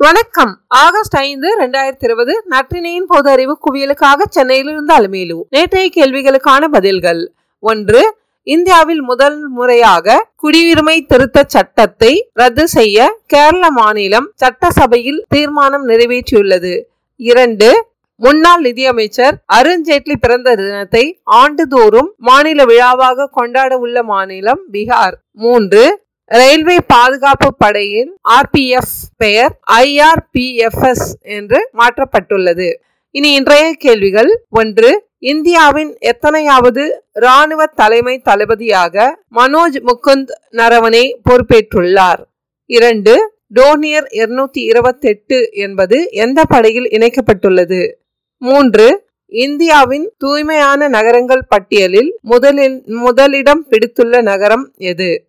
வணக்கம். ஆகஸ்ட் ஐந்து இரண்டாயிரத்தி இருபது நற்றினையின் பொது அறிவு குவியலுக்காக சென்னையிலிருந்து அலுமேலு நேற்றைய கேள்விகளுக்கான பதில்கள். ஒன்று இந்தியாவில் முதல் முறையாக குடியுரிமை திருத்த சட்டத்தை ரத்து செய்ய கேரள மாநிலம் சட்டசபையில் தீர்மானம் நிறைவேற்றியுள்ளது. இரண்டு முன்னாள் நிதியமைச்சர் அருண்ஜேட்லி பிறந்த தினத்தை ஆண்டுதோறும் மாநில விழாவாக கொண்டாட உள்ள மாநிலம் பீகார். மூன்று ரயில்வே பாதுகாப்பு படையின் ஆர்பிஎஃப் பெயர் ஐஆர்பிஎஃப்எஸ் என்று மாற்றப்பட்டுள்ளது. இனி இன்றைய கேள்விகள். ஒன்று இந்தியாவின் எத்தனையாவது ராணுவ தலைமை தளபதியாக மனோஜ் முகுந்த் நரவனே பொறுப்பேற்றுள்ளார்? இரண்டு டோனியர் இருநூத்தி இருபத்தி எட்டு என்பது எந்த படையில் இணைக்கப்பட்டுள்ளது? மூன்று இந்தியாவின் தூய்மையான நகரங்கள் பட்டியலில் முதலில் முதலிடம் பிடித்துள்ள நகரம் எது?